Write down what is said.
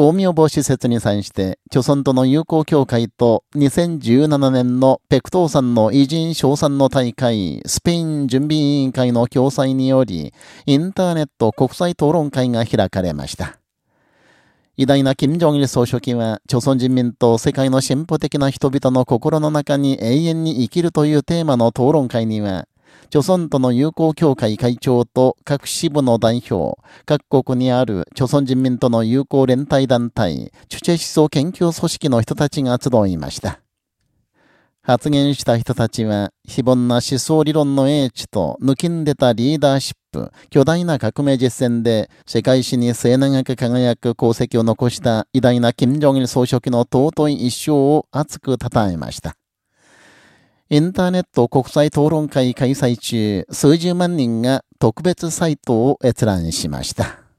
公明母施設に際して、朝村との友好協会と2017年のペクトーさんの偉人賞賛の大会、スペイン準備委員会の共催により、インターネット国際討論会が開かれました。偉大な金正日総書記は、朝鮮人民と世界の進歩的な人々の心の中に永遠に生きるというテーマの討論会には、朝鮮との友好協会会長と各支部の代表、各国にある朝鮮人民との友好連帯団体、チュチェ思想研究組織の人たちが集いました。発言した人たちは、非凡な思想理論の英知と抜きんでたリーダーシップ、巨大な革命実践で世界史に末永く輝く功績を残した偉大な金正日総書記の尊い一生を熱く称えました。インターネット国際討論会開催中、数十万人が特別サイトを閲覧しました。